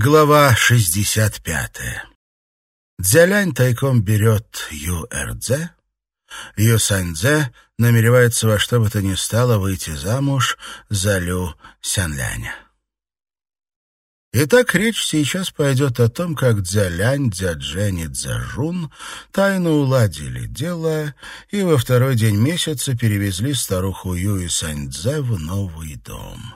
Глава 65. Дзялянь тайком берет Ю Эрдзе. Ю Саньдзе намеревается во что бы то ни стало выйти замуж за Лю Сянляня. Итак, речь сейчас пойдет о том, как Дзялянь, Дзяджень и Дзяжун тайно уладили дело и во второй день месяца перевезли старуху Ю и Саньдзе в новый дом.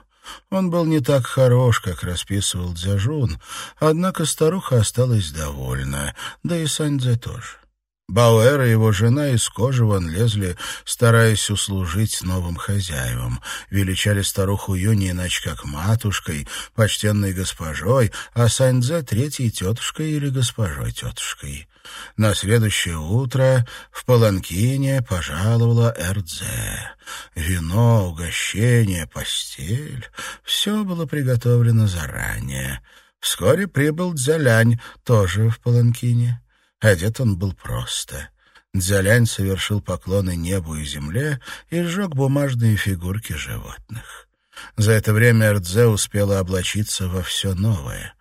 Он был не так хорош, как расписывал Дзяжун, однако старуха осталась довольна, да и Саньдзе тоже. Бауэр и его жена из кожи вон лезли, стараясь услужить новым хозяевам. Величали старуху Юни иначе как матушкой, почтенной госпожой, а Саньдзе — третьей тетушкой или госпожой-тетушкой. На следующее утро в Паланкине пожаловала Эрдзе. Вино, угощение, постель — все было приготовлено заранее. Вскоре прибыл Дзялянь, тоже в Паланкине. Одет он был просто. Дзялянь совершил поклоны небу и земле и сжег бумажные фигурки животных. За это время Эрдзе успела облачиться во все новое.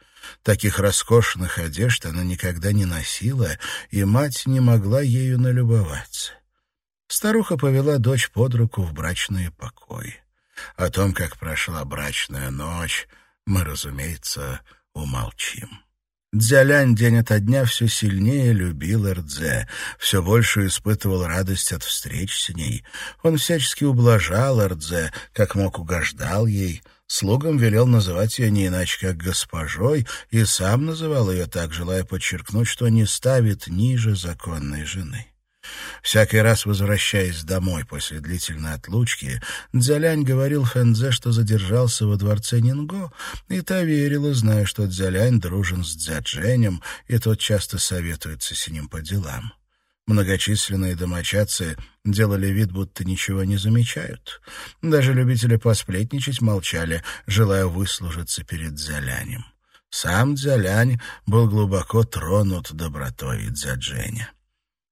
Таких роскошных одежд она никогда не носила, и мать не могла ею налюбоваться. Старуха повела дочь под руку в брачные покои. О том, как прошла брачная ночь, мы, разумеется, умолчим. Дзялянь день ото дня все сильнее любил Эрдзе, все больше испытывал радость от встреч с ней. Он всячески ублажал Эрдзе, как мог угождал ей, слугам велел называть ее не иначе как госпожой, и сам называл ее так, желая подчеркнуть, что не ставит ниже законной жены. Всякий раз, возвращаясь домой после длительной отлучки, Дзялянь говорил Фэнзе, что задержался во дворце Нинго, и та верила, зная, что Дзялянь дружен с Дзядженем, и тот часто советуется с ним по делам. Многочисленные домочадцы делали вид, будто ничего не замечают. Даже любители посплетничать молчали, желая выслужиться перед Дзялянем. Сам Дзялянь был глубоко тронут добротой Дзядженя.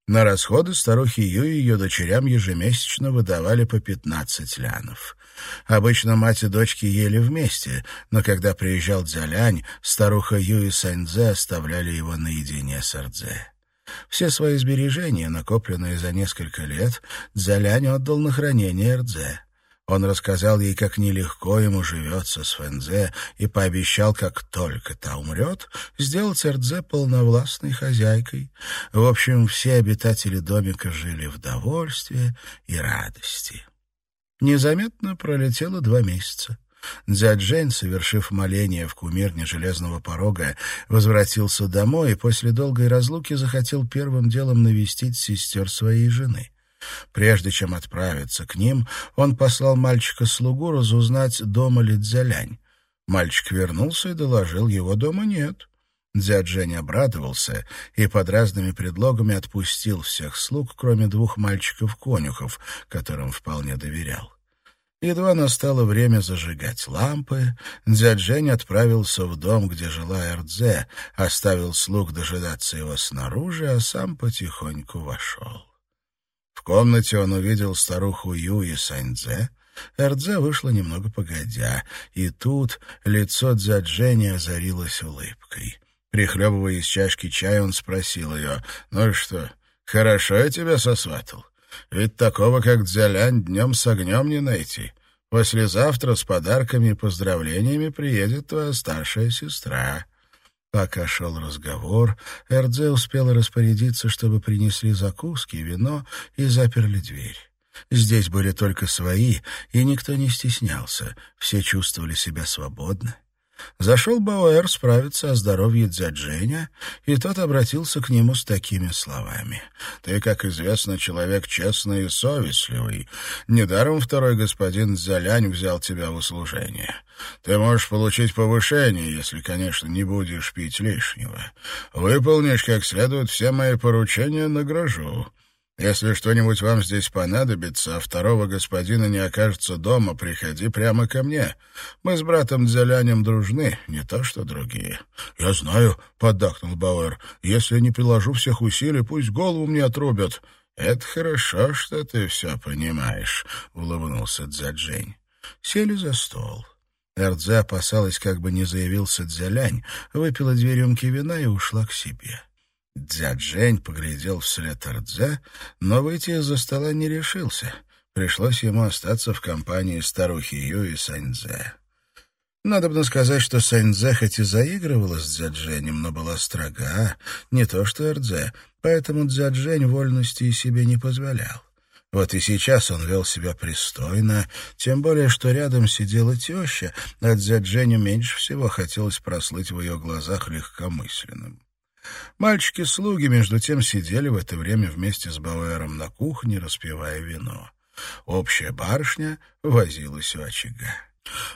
На расходы старухи Ю и ее дочерям ежемесячно выдавали по пятнадцать лянов. Обычно мать и дочки ели вместе, но когда приезжал Дзялянь, старуха Ю и Саньдзе оставляли его наедине с Ардзе. Все свои сбережения, накопленные за несколько лет, Дзялянь отдал на хранение Ардзе. Он рассказал ей, как нелегко ему живется с Фэнзе, и пообещал, как только та умрет, сделать Эрдзе полновластной хозяйкой. В общем, все обитатели домика жили в довольстве и радости. Незаметно пролетело два месяца. Дзяджень, совершив моление в кумирне Железного порога, возвратился домой и после долгой разлуки захотел первым делом навестить сестер своей жены. Прежде чем отправиться к ним, он послал мальчика-слугу разузнать, дома ли Дзялянь. Мальчик вернулся и доложил, его дома нет. Дзяджень обрадовался и под разными предлогами отпустил всех слуг, кроме двух мальчиков-конюхов, которым вполне доверял. Едва настало время зажигать лампы, Дзяджень отправился в дом, где жила Эрдзе, оставил слуг дожидаться его снаружи, а сам потихоньку вошел. В комнате он увидел старуху Ю и Саньдзе. Эрдзе вышла немного погодя, и тут лицо Дзяджени озарилось улыбкой. Прихлебывая из чашки чая, он спросил ее, «Ну что, хорошо я тебя сосватал? Ведь такого, как Дзялянь, днем с огнем не найти. Послезавтра с подарками и поздравлениями приедет твоя старшая сестра». Пока шел разговор, Эрдзе успела распорядиться, чтобы принесли закуски, вино и заперли дверь. Здесь были только свои, и никто не стеснялся, все чувствовали себя свободно. Зашел Бауэр справиться о здоровье Дзядженя, и тот обратился к нему с такими словами. «Ты, как известно, человек честный и совестливый. Недаром второй господин Дзялянь взял тебя в услужение. Ты можешь получить повышение, если, конечно, не будешь пить лишнего. Выполнишь как следует все мои поручения, награжу. Если что-нибудь вам здесь понадобится, а второго господина не окажется дома, приходи прямо ко мне. Мы с братом Дзялянем дружны, не то что другие». «Я знаю», — поддакнул Бауэр, — «если не приложу всех усилий, пусть голову мне отрубят». «Это хорошо, что ты все понимаешь», — улыбнулся Дзяджень. Сели за стол. Эрдзе опасалась, как бы не заявился Дзялянь, выпила две рюмки вина и ушла к себе. Дзяджень поглядел вслед Эрдзе, но выйти из-за стола не решился. Пришлось ему остаться в компании старухи Ю и Саньзе. Надо бы сказать, что Саньзе хоть и заигрывала с Дзядженем, но была строга, не то что Эрдзе, поэтому Дзяджень вольности и себе не позволял. Вот и сейчас он вел себя пристойно, тем более, что рядом сидела теща, а Дзядженю меньше всего хотелось прослыть в ее глазах легкомысленным. Мальчики-слуги, между тем, сидели в это время вместе с Бауэром на кухне, распивая вино. Общая барышня возилась у очага.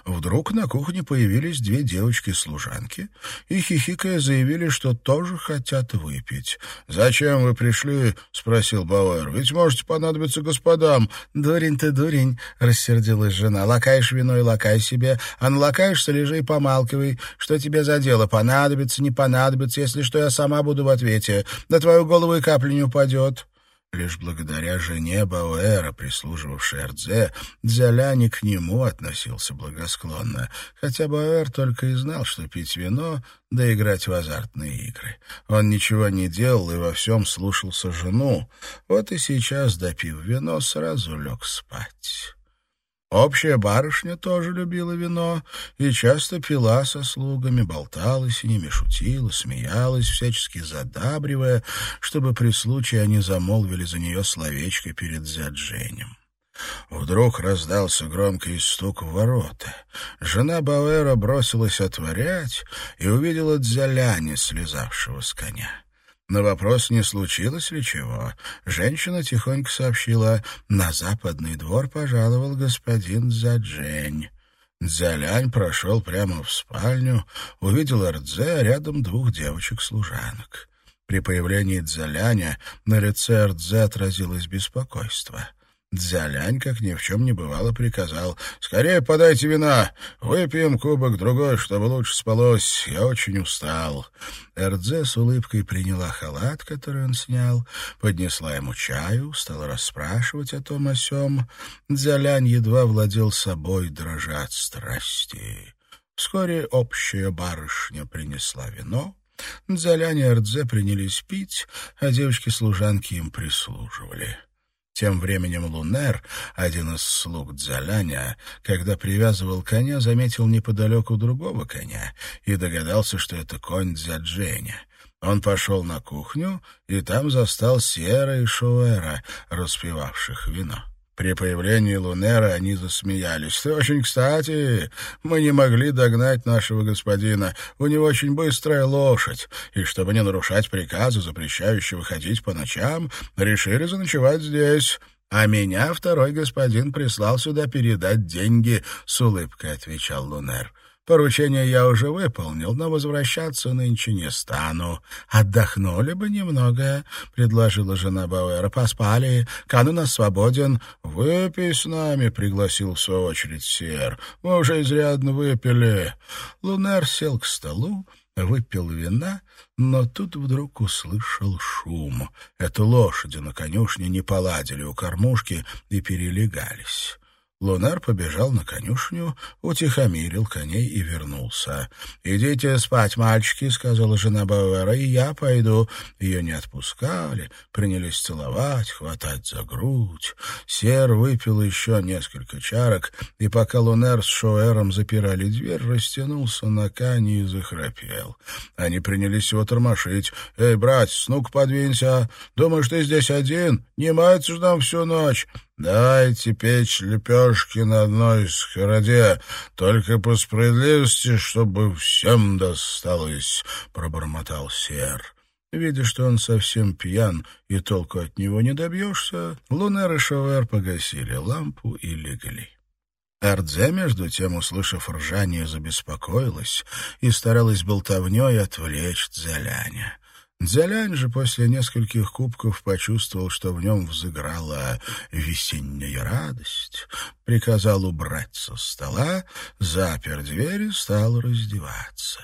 Вдруг на кухне появились две девочки-служанки и, хихикая, заявили, что тоже хотят выпить. «Зачем вы пришли?» — спросил Бауэр. «Ведь можете понадобиться господам». «Дурень ты, дурень!» — рассердилась жена. «Лакаешь вино и лакай себе, а налакаешься, лежи и помалкивай. Что тебе за дело? Понадобится, не понадобится. Если что, я сама буду в ответе. На твою голову и капли не упадет». Лишь благодаря жене Бауэра, прислуживавшей Эрдзе, Дзяляни к нему относился благосклонно, хотя Бауэр только и знал, что пить вино да играть в азартные игры. Он ничего не делал и во всем слушался жену, вот и сейчас, допив вино, сразу лег спать. Общая барышня тоже любила вино и часто пила со слугами, болтала с ними, шутила, смеялась, всячески задабривая, чтобы при случае они замолвили за нее словечко перед зяджением. Вдруг раздался громкий стук в ворота. Жена Бауэра бросилась отворять и увидела Дзяляни, слезавшего с коня. На вопрос, не случилось ли чего, женщина тихонько сообщила, на западный двор пожаловал господин Заджень. Дзялянь прошел прямо в спальню, увидел Эрдзе, а рядом двух девочек-служанок. При появлении Дзяляня на лице Эрдзе отразилось беспокойство — Дзялянь, как ни в чем не бывало, приказал. «Скорее подайте вина! Выпьем кубок другой, чтобы лучше спалось. Я очень устал». Эрдзе с улыбкой приняла халат, который он снял, поднесла ему чаю, стала расспрашивать о том о сём. Дзялянь едва владел собой, дрожа от страсти. Вскоре общая барышня принесла вино. Дзялянь и Эрдзе принялись пить, а девочки-служанки им прислуживали. Тем временем Лунер, один из слуг Дзаляня, когда привязывал коня, заметил неподалеку другого коня и догадался, что это конь Дзядженя. Он пошел на кухню и там застал Сера и Шуэра, распивавших вино. При появлении Лунера они засмеялись. «Ты очень кстати. Мы не могли догнать нашего господина. У него очень быстрая лошадь. И чтобы не нарушать приказа, запрещающего ходить по ночам, решили заночевать здесь». «А меня второй господин прислал сюда передать деньги», — с улыбкой отвечал Лунер. Поручение я уже выполнил, но возвращаться нынче не стану. Отдохнули бы немного, — предложила жена Бауэра. Поспали, Кан у нас свободен. Выпей с нами, — пригласил в свою очередь Сер. Мы уже изрядно выпили. Лунер сел к столу, выпил вина, но тут вдруг услышал шум. Это лошади на конюшне не поладили у кормушки и перелегались. Лунар побежал на конюшню, утихомирил коней и вернулся. «Идите спать, мальчики», — сказала жена Бауэра, — «и я пойду». Ее не отпускали, принялись целовать, хватать за грудь. Сер выпил еще несколько чарок, и пока Лунар с Шоэром запирали дверь, растянулся на кане и захрапел. Они принялись его тормошить. «Эй, брат, ну-ка подвинься. Думаешь, ты здесь один? Не мается ж нам всю ночь». Давайте печь лепешки на одной сковороде, только по справедливости, чтобы всем досталось, — пробормотал Сер. Видя, что он совсем пьян и толку от него не добьешься, Лунер и Шовер погасили лампу и легли. Ардзе, между тем, услышав ржание, забеспокоилась и старалась болтовней отвлечь Дзяляня. Дзялянь же после нескольких кубков почувствовал, что в нем взыграла весенняя радость, приказал убрать со стола, запер дверь и стал раздеваться.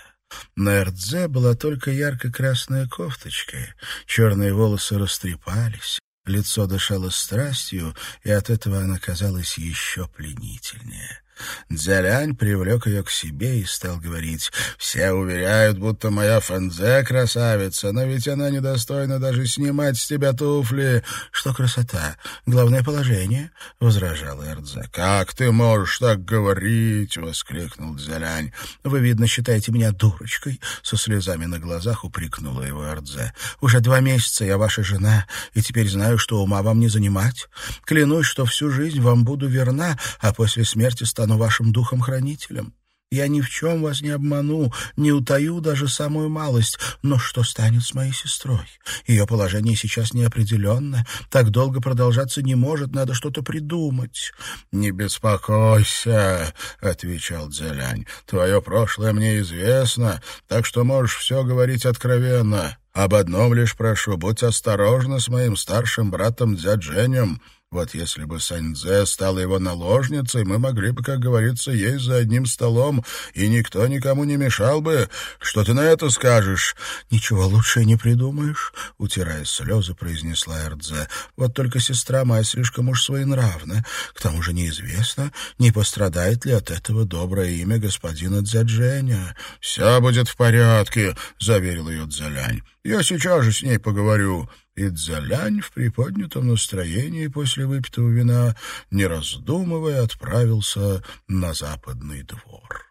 На Эрдзе была только ярко-красная кофточка, черные волосы растрепались, лицо дышало страстью, и от этого она казалась еще пленительнее. Дзялянь привлек ее к себе и стал говорить, «Все уверяют, будто моя Фэнзе красавица, но ведь она недостойна даже снимать с тебя туфли». «Что красота? Главное положение», — возражал Эрдзе. «Как ты можешь так говорить?» — воскликнул Дзялянь. «Вы, видно, считаете меня дурочкой», — со слезами на глазах упрекнула его Эрдзе. «Уже два месяца я ваша жена, и теперь знаю, что ума вам не занимать. Клянусь, что всю жизнь вам буду верна, а после смерти стану вашим духом-хранителем. Я ни в чем вас не обману, не утаю даже самую малость. Но что станет с моей сестрой? Ее положение сейчас неопределенно. Так долго продолжаться не может, надо что-то придумать. — Не беспокойся, — отвечал Дзелянь. — Твое прошлое мне известно, так что можешь все говорить откровенно. Об одном лишь прошу, будь осторожна с моим старшим братом Дзядженем. Вот если бы Саньдзе стала его наложницей, мы могли бы, как говорится, есть за одним столом, и никто никому не мешал бы. Что ты на это скажешь? — Ничего лучше не придумаешь, — утирая слезы, произнесла Эрдзе. — Вот только сестра моя слишком уж своенравна. К тому же неизвестно, не пострадает ли от этого доброе имя господина Дзядженя. — Все будет в порядке, — заверил ее Дзялянь. — Я сейчас же с ней поговорю и Дзалянь в приподнятом настроении после выпитого вина, не раздумывая, отправился на западный двор.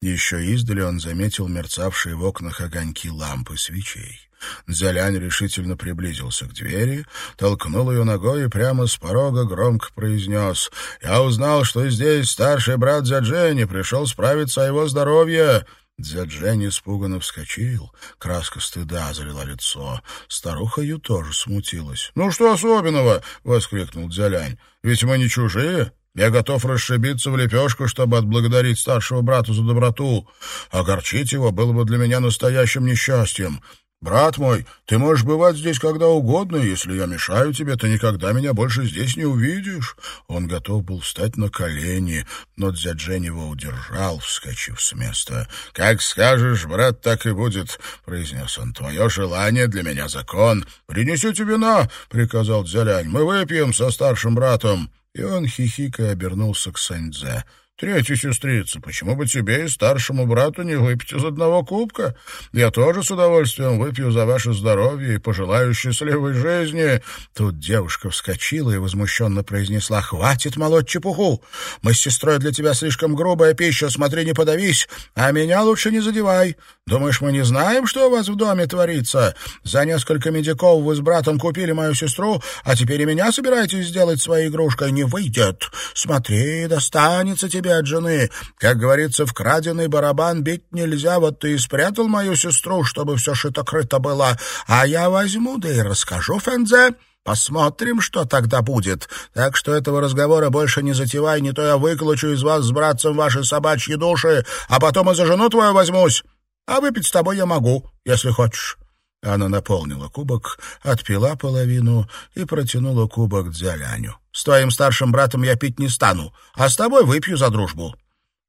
Еще издали он заметил мерцавшие в окнах огоньки лампы свечей. Дзялянь решительно приблизился к двери, толкнул ее ногой и прямо с порога громко произнес «Я узнал, что здесь старший брат Дзяджени пришел справиться о его здоровье». Дзяджень испуганно вскочил, краска стыда залила лицо. Старуха Ю тоже смутилась. — Ну что особенного? — воскликнул Дзялянь. — Ведь мы не чужие. Я готов расшибиться в лепешку, чтобы отблагодарить старшего брата за доброту. Огорчить его было бы для меня настоящим несчастьем. «Брат мой, ты можешь бывать здесь когда угодно, если я мешаю тебе, ты никогда меня больше здесь не увидишь». Он готов был встать на колени, но Дзяджен его удержал, вскочив с места. «Как скажешь, брат, так и будет», — произнес он. «Твое желание для меня закон». «Принесите вина», — приказал Дзялянь. «Мы выпьем со старшим братом». И он, хихикая, обернулся к Саньдзе. Третья сестрица, почему бы тебе и старшему брату не выпить из одного кубка? Я тоже с удовольствием выпью за ваше здоровье и пожелаю счастливой жизни». Тут девушка вскочила и возмущенно произнесла, «Хватит молоть чепуху! Мы с сестрой для тебя слишком грубая пища, смотри, не подавись, а меня лучше не задевай. Думаешь, мы не знаем, что у вас в доме творится? За несколько медиков вы с братом купили мою сестру, а теперь и меня собираетесь сделать своей игрушкой? Не выйдет. Смотри, достанется тебе от жены. Как говорится, в краденый барабан бить нельзя, вот ты и спрятал мою сестру, чтобы все шито-крыто было. А я возьму, да и расскажу Фензе». Посмотрим, что тогда будет. Так что этого разговора больше не затевай, не то я выключу из вас с братцем ваши собачьи души, а потом и за жену твою возьмусь. А выпить с тобой я могу, если хочешь». Она наполнила кубок, отпила половину и протянула кубок Дзяляню. «С твоим старшим братом я пить не стану, а с тобой выпью за дружбу».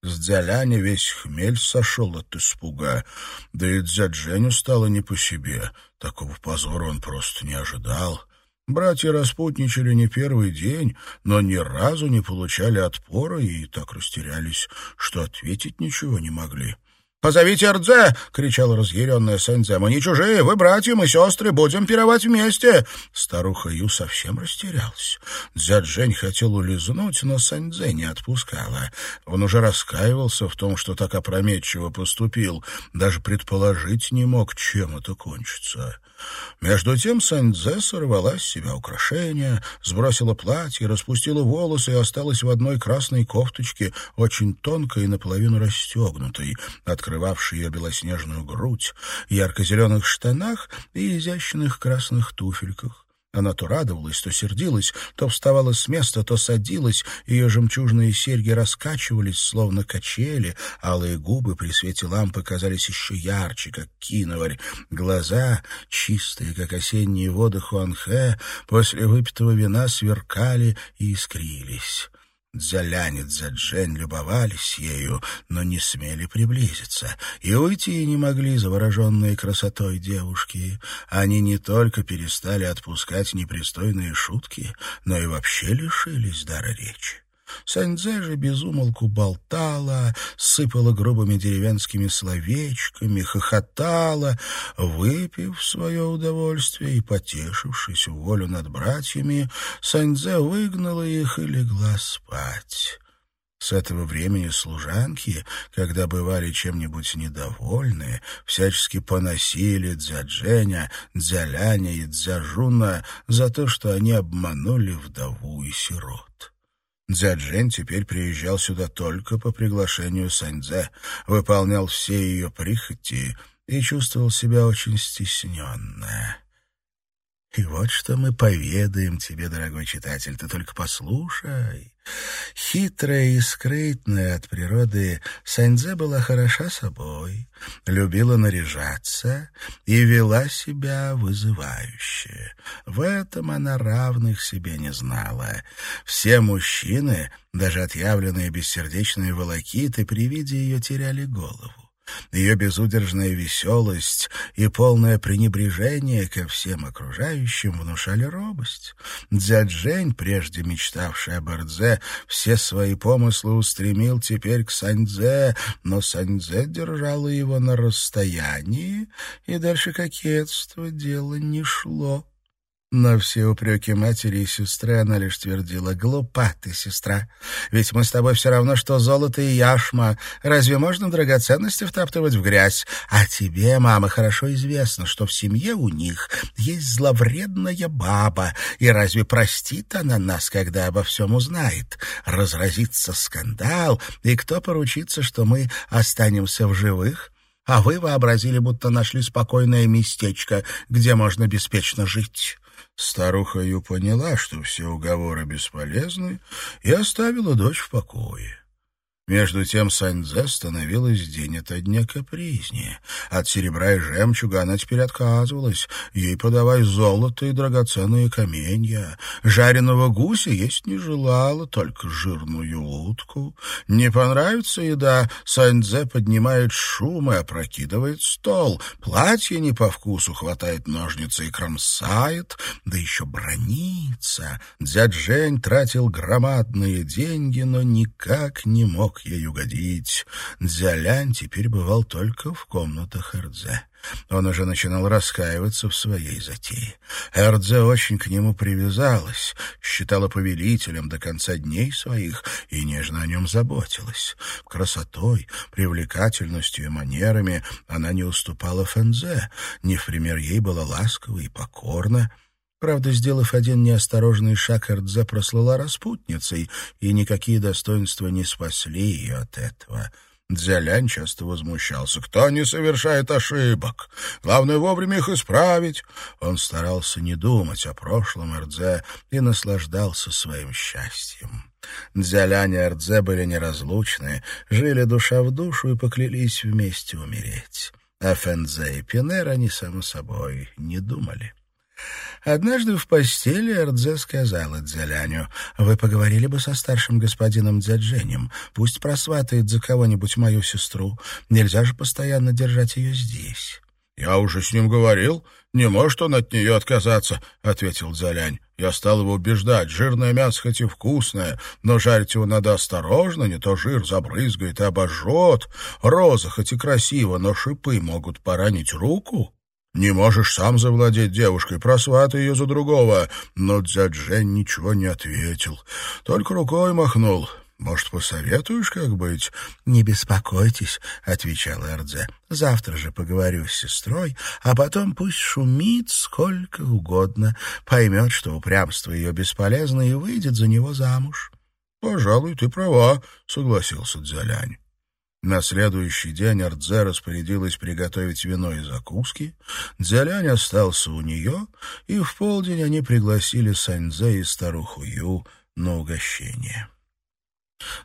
С Дзяляни весь хмель сошел от испуга, да и Дзядженю стало не по себе. Такого позора он просто не ожидал. Братья распутничали не первый день, но ни разу не получали отпора и так растерялись, что ответить ничего не могли. «Позовите Эрдзе!» — кричала разъяренная Сэньдзе. «Мы не чужие, вы братья, мы сестры, будем пировать вместе!» Старуха Ю совсем растерялась. Дзяджень хотел улизнуть, но Сэньдзе не отпускала. Он уже раскаивался в том, что так опрометчиво поступил, даже предположить не мог, чем это кончится. Между тем Сандзе сорвала с себя украшения, сбросила платье, распустила волосы и осталась в одной красной кофточке, очень тонкой и наполовину расстегнутой, открывавшей ее белоснежную грудь, ярко-зеленых штанах и изящных красных туфельках. Она то радовалась, то сердилась, то вставала с места, то садилась, ее жемчужные серьги раскачивались, словно качели, алые губы при свете лампы казались еще ярче, как киноварь, глаза, чистые, как осенние воды Хуанхэ, после выпитого вина сверкали и искрились. Дзялянь и Дзяджень любовались ею, но не смели приблизиться, и уйти не могли завороженные красотой девушки. Они не только перестали отпускать непристойные шутки, но и вообще лишились дара речи. Саньдзе же безумолку болтала, сыпала грубыми деревенскими словечками, хохотала, выпив свое удовольствие и потешившись в волю над братьями, Саньдзе выгнала их и легла спать. С этого времени служанки, когда бывали чем-нибудь недовольны, всячески поносили Дзядженя, Дзяляня и Дзяжуна за то, что они обманули вдову и сирот. Дзяджень теперь приезжал сюда только по приглашению Саньдзе, выполнял все ее прихоти и чувствовал себя очень стесненно. И вот что мы поведаем тебе, дорогой читатель, ты только послушай. Хитрая и скрытная от природы, Саньзе была хороша собой, любила наряжаться и вела себя вызывающе. В этом она равных себе не знала. Все мужчины, даже отъявленные бессердечные волокиты, при виде ее теряли голову. Ее безудержная веселость и полное пренебрежение ко всем окружающим внушали робость. Дзяджень, прежде мечтавший об Эрдзе, все свои помыслы устремил теперь к Саньдзе, но Саньдзе держала его на расстоянии, и дальше кокетство дело не шло. На все упреки матери и сестры она лишь твердила, «Глупа ты, сестра, ведь мы с тобой все равно, что золото и яшма. Разве можно драгоценности втаптывать в грязь? А тебе, мама, хорошо известно, что в семье у них есть зловредная баба, и разве простит она нас, когда обо всем узнает? Разразится скандал, и кто поручится, что мы останемся в живых?» а вы вообразили, будто нашли спокойное местечко, где можно беспечно жить. Старуха Ю поняла, что все уговоры бесполезны, и оставила дочь в покое. Между тем Саньдзе становилась день ото дня капризнее. От серебра и жемчуга она теперь отказывалась. Ей подавай золото и драгоценные каменья. Жареного гуся есть не желала, только жирную утку. Не понравится еда, Саньдзе поднимает шум и опрокидывает стол. Платье не по вкусу, хватает ножницы и кромсает, да еще бронится. Дядь Жень тратил громадные деньги, но никак не мог ей угодить. Дзялянь теперь бывал только в комнатах Эрдзе. Он уже начинал раскаиваться в своей затее. Эрдзе очень к нему привязалась, считала повелителем до конца дней своих и нежно о нем заботилась. Красотой, привлекательностью и манерами она не уступала Фэнзе, не в пример ей была ласкова и покорна, Правда, сделав один неосторожный шаг, Эрдзе прослала распутницей, и никакие достоинства не спасли ее от этого. Дзялянь часто возмущался. «Кто не совершает ошибок? Главное, вовремя их исправить». Он старался не думать о прошлом Эрдзе и наслаждался своим счастьем. Дзялянь и Эрдзе были неразлучны, жили душа в душу и поклялись вместе умереть. О Фэнзе и Пинер они, само собой, не думали. Однажды в постели Эрдзе сказала Дзяляню, «Вы поговорили бы со старшим господином Дзядженем. Пусть просватает за кого-нибудь мою сестру. Нельзя же постоянно держать ее здесь». «Я уже с ним говорил. Не может он от нее отказаться», — ответил Дзялянь. Я стал его убеждать. Жирное мясо хоть и вкусное, но жарить его надо осторожно, не то жир забрызгает и обожжет. Роза хоть и красиво, но шипы могут поранить руку. Не можешь сам завладеть девушкой, просватай ее за другого. Но Дзяджень ничего не ответил, только рукой махнул. «Может, посоветуешь, как быть?» «Не беспокойтесь», — отвечал Эрдзе. «Завтра же поговорю с сестрой, а потом пусть шумит сколько угодно, поймет, что упрямство ее бесполезно, и выйдет за него замуж». «Пожалуй, ты права», — согласился Дзялянь. На следующий день Ардзе распорядилась приготовить вино и закуски. Дзялянь остался у нее, и в полдень они пригласили Саньзе и старуху Ю на угощение.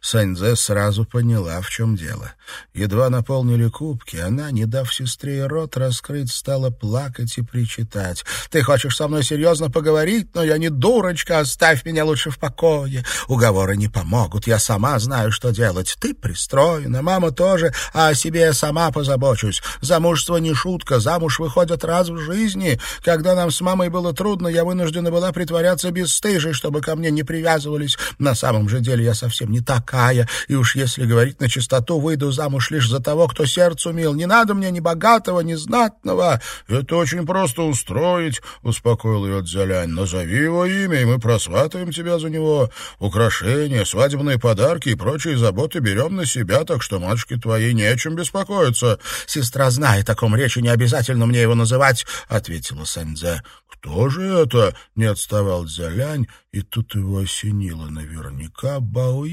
Саньзе сразу поняла, в чем дело. Едва наполнили кубки, она, не дав сестре рот раскрыть, стала плакать и причитать. «Ты хочешь со мной серьезно поговорить? Но я не дурочка, оставь меня лучше в покое. Уговоры не помогут, я сама знаю, что делать. Ты пристроена, мама тоже, а о себе я сама позабочусь. Замужество не шутка, замуж выходят раз в жизни. Когда нам с мамой было трудно, я вынуждена была притворяться бесстыжей, чтобы ко мне не привязывались. На самом же деле я совсем не такая, и уж если говорить на чистоту, выйду замуж лишь за того, кто сердцу мил. Не надо мне ни богатого, ни знатного. Это очень просто устроить, — успокоил ее Дзялянь. Назови его имя, и мы просватываем тебя за него. Украшения, свадебные подарки и прочие заботы берем на себя, так что матушке твоей не о чем беспокоиться. Сестра знает, о ком речи, не обязательно мне его называть, — ответила Саньзе. «Кто же это?» — не отставал Дзялянь, и тут его осенило наверняка Бао.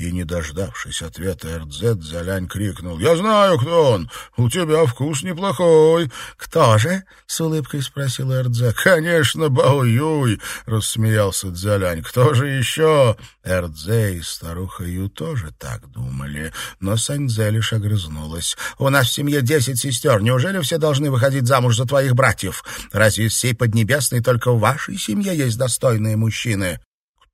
И, не дождавшись ответа РДЗ, Залянь крикнул. «Я знаю, кто он! У тебя вкус неплохой!» «Кто же?» — с улыбкой спросил РДЗ. «Конечно, Бао Юй!» — рассмеялся Дзялянь. «Кто же еще?» РДЗ и старуха Ю тоже так думали, но Саньзе лишь огрызнулась. «У нас в семье десять сестер. Неужели все должны выходить замуж за твоих братьев? Разве из всей Поднебесной только в вашей семье есть достойные мужчины?»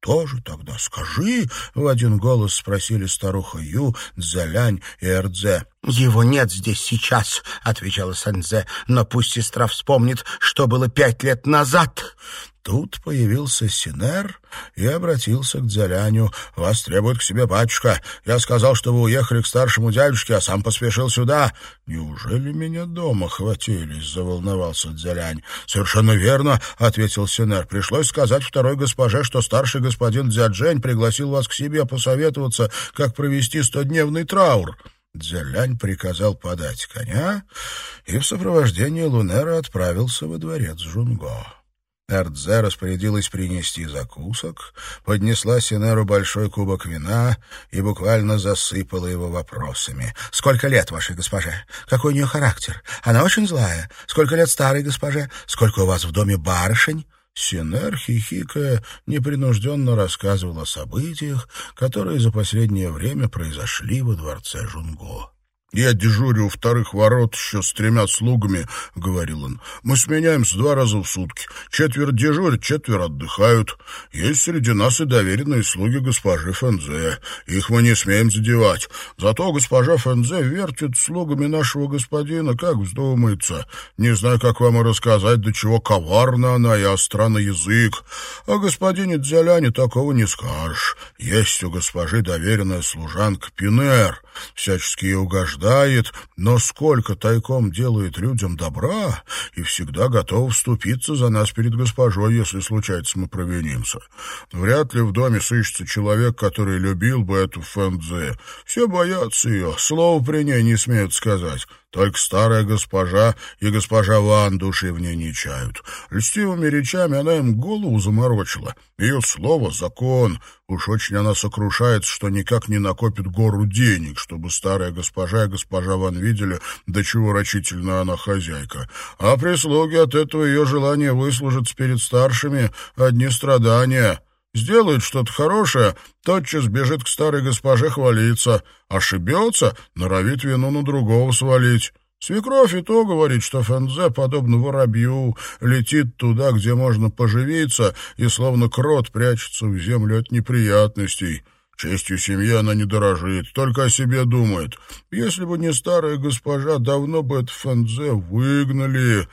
«Кто же тогда? Скажи!» — в один голос спросили старуха Ю, Дзялянь и Эрдзе. «Его нет здесь сейчас», — отвечала Санзе, «но пусть сестра вспомнит, что было пять лет назад». Тут появился Синер и обратился к Дзяляню. «Вас требует к себе батюшка. Я сказал, что вы уехали к старшему дядюшке, а сам поспешил сюда». «Неужели меня дома хватились?» — заволновался Дзялянь. «Совершенно верно», — ответил Синер. «Пришлось сказать второй госпоже, что старший господин Дзяджень пригласил вас к себе посоветоваться, как провести стодневный траур». Дзялянь приказал подать коня и в сопровождении Лунера отправился во дворец Жунго. Эрдзе распорядилась принести закусок, поднесла Синеру большой кубок вина и буквально засыпала его вопросами. «Сколько лет вашей госпоже? Какой у нее характер? Она очень злая. Сколько лет старой госпоже? Сколько у вас в доме барышень?» Синер, хихикая, непринужденно рассказывал о событиях, которые за последнее время произошли во дворце Жунго. «Я дежурю у вторых ворот еще с тремя слугами», — говорил он. «Мы сменяемся два раза в сутки. Четверть дежурят, четверо отдыхают. Есть среди нас и доверенные слуги госпожи Фензе. Их мы не смеем задевать. Зато госпожа Фензе вертит слугами нашего господина, как вздумается. Не знаю, как вам и рассказать, до чего коварна она и остра на язык. О господине Дзяляне такого не скажешь. Есть у госпожи доверенная служанка Пинер, всячески ей угождает, но сколько тайком делает людям добра и всегда готов вступиться за нас перед госпожой, если случается мы провинимся. Вряд ли в доме сыщется человек, который любил бы эту Фэнзе. Все боятся ее, слова при ней не смеют сказать. Только старая госпожа и госпожа Ван души в ней не чают. Льстивыми речами она им голову заморочила. Ее слово — закон. Уж очень она сокрушается, что никак не накопит гору денег, чтобы старая госпожа и госпожа Ван видели, до чего рачительно она хозяйка. А прислуги от этого ее желания выслужиться перед старшими — одни страдания. Сделает что-то хорошее, тотчас бежит к старой госпоже хвалиться. Ошибется, норовит вину на другого свалить. Свекровь и то говорит, что Фензе, подобно воробью, летит туда, где можно поживиться, и словно крот прячется в землю от неприятностей. Честью семьи она не дорожит, только о себе думает. Если бы не старая госпожа, давно бы это Фензе выгнали.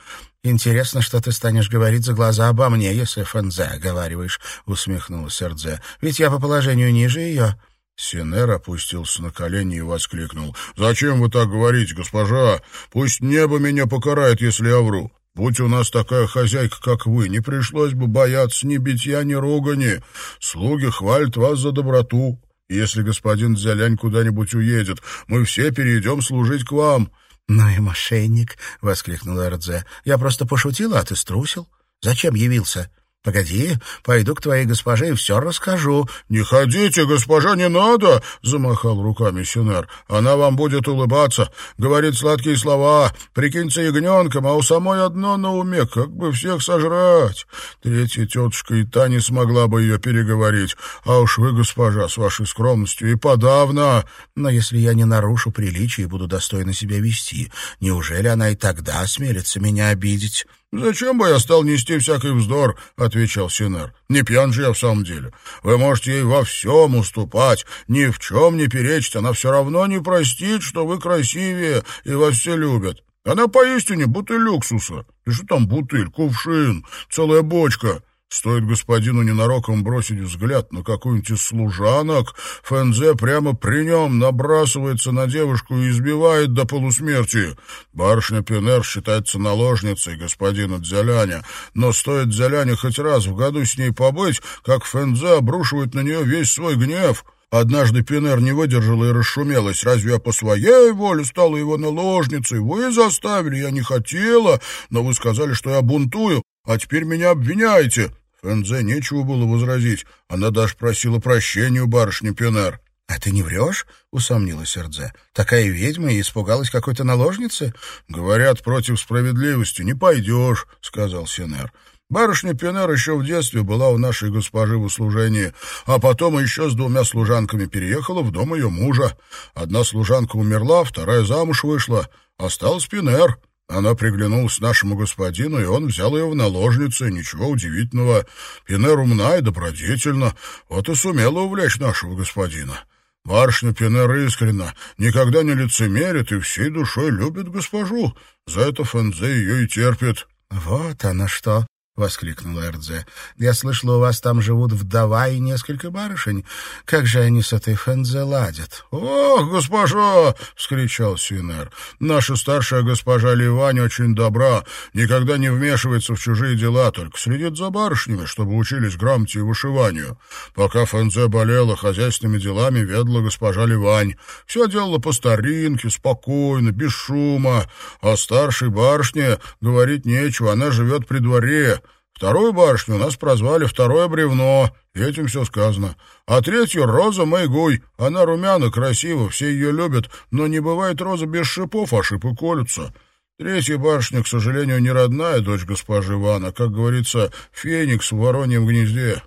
«Интересно, что ты станешь говорить за глаза обо мне, если Фэнзе оговариваешь», — усмехнулась Эрдзе. «Ведь я по положению ниже ее». Синер опустился на колени и воскликнул. «Зачем вы так говорите, госпожа? Пусть небо меня покарает, если я вру. Будь у нас такая хозяйка, как вы, не пришлось бы бояться ни битья, ни ругани. Слуги хвалят вас за доброту. Если господин Дзялянь куда-нибудь уедет, мы все перейдем служить к вам». «Ну и мошенник!» — воскликнул Эрдзе. «Я просто пошутила, а ты струсил. Зачем явился?» Погоди, пойду к твоей госпоже и все расскажу». «Не ходите, госпожа, не надо!» — замахал руками Синер. «Она вам будет улыбаться, говорит сладкие слова, прикинься ягненком, а у самой одно на уме, как бы всех сожрать. Третья тетушка и та не смогла бы ее переговорить, а уж вы, госпожа, с вашей скромностью и подавно...» «Но если я не нарушу приличия и буду достойно себя вести, неужели она и тогда осмелится меня обидеть?» «Зачем бы я стал нести всякий вздор?» — отвечал Синер. «Не пьян же я в самом деле. Вы можете ей во всем уступать, ни в чем не перечить. Она все равно не простит, что вы красивее и вас все любят. Она поистине бутыль уксуса. И что там бутыль? Кувшин, целая бочка». Стоит господину ненароком бросить взгляд на какую-нибудь служанок, Фензе прямо при нем набрасывается на девушку и избивает до полусмерти. Барышня Пюнер считается наложницей господина Дзяляня, но стоит Дзяляне хоть раз в году с ней побыть, как Фензе обрушивает на нее весь свой гнев — Однажды Пинер не выдержала и расшумелась. Разве я по своей воле стала его наложницей? Вы заставили, я не хотела, но вы сказали, что я бунтую, а теперь меня обвиняете. Фэнзе нечего было возразить. Она даже просила прощения у барышни Пюнер. — А ты не врешь? — усомнилась Эрдзе. — Такая ведьма и испугалась какой-то наложницы? — Говорят, против справедливости не пойдешь, — сказал Сенер. Барышня Пюнер еще в детстве была у нашей госпожи в услужении, а потом еще с двумя служанками переехала в дом ее мужа. Одна служанка умерла, вторая замуж вышла. Осталась Пюнер. Она приглянулась нашему господину, и он взял ее в наложницы. Ничего удивительного. Пинер умна и добродетельна. Вот и сумела увлечь нашего господина. Барышня Пинер искренна, никогда не лицемерит и всей душой любит госпожу. За это Фэнзе ее и терпит. — Вот она что! — воскликнула Эрдзе. «Я слышала, у вас там живут вдова и несколько барышень. Как же они с этой Фензе ладят?» «Ох, госпожа!» — вскричал Синер. «Наша старшая госпожа Ливань очень добра, никогда не вмешивается в чужие дела, только следит за барышнями, чтобы учились грамоте и вышиванию. Пока Фензе болела, хозяйственными делами ведла госпожа Ливань. Все делала по старинке, спокойно, без шума. А старшей барышне говорить нечего, она живет при дворе». Вторую барышню нас прозвали «Второе бревно», этим все сказано. А третью — Роза Мэйгуй. Она румяна, красива, все ее любят, но не бывает роза без шипов, а шипы колются. Третья барышня, к сожалению, не родная дочь госпожи Ивана, как говорится, феникс в вороньем гнезде.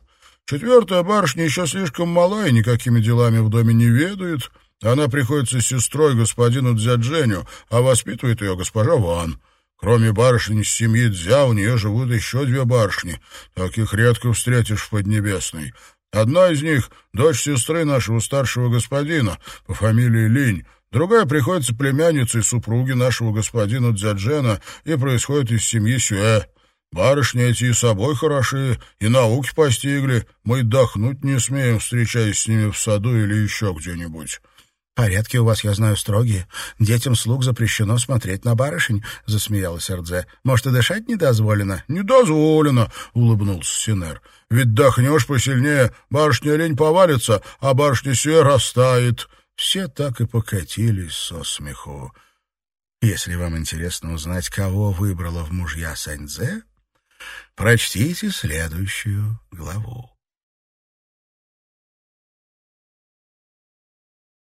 Четвертая барышня еще слишком мала и никакими делами в доме не ведает. Она приходится с сестрой господину Дзядженю, а воспитывает ее госпожа Ван. Кроме барышни из семьи Дзя, у нее живут еще две барышни. Таких редко встретишь в Поднебесной. Одна из них — дочь сестры нашего старшего господина по фамилии Линь. Другая приходится племянницей супруги нашего господина Дзяджена и происходит из семьи Сюэ. Барышни эти и собой хороши, и науки постигли. Мы дохнуть не смеем, встречаясь с ними в саду или еще где-нибудь. «Порядки у вас, я знаю, строгие. Детям слуг запрещено смотреть на барышень», — засмеялась Эрдзе. «Может, и дышать не дозволено?» «Не дозволено», — улыбнулся Синер. «Ведь дохнешь посильнее, барышня лень повалится, а барышня сюэ растает». Все так и покатились со смеху. Если вам интересно узнать, кого выбрала в мужья Саньзе, прочтите следующую главу.